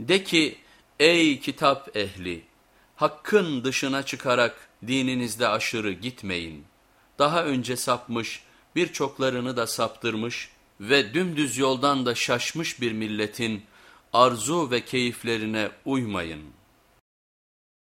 De ki ey kitap ehli hakkın dışına çıkarak dininizde aşırı gitmeyin. Daha önce sapmış birçoklarını da saptırmış ve dümdüz yoldan da şaşmış bir milletin arzu ve keyiflerine uymayın.''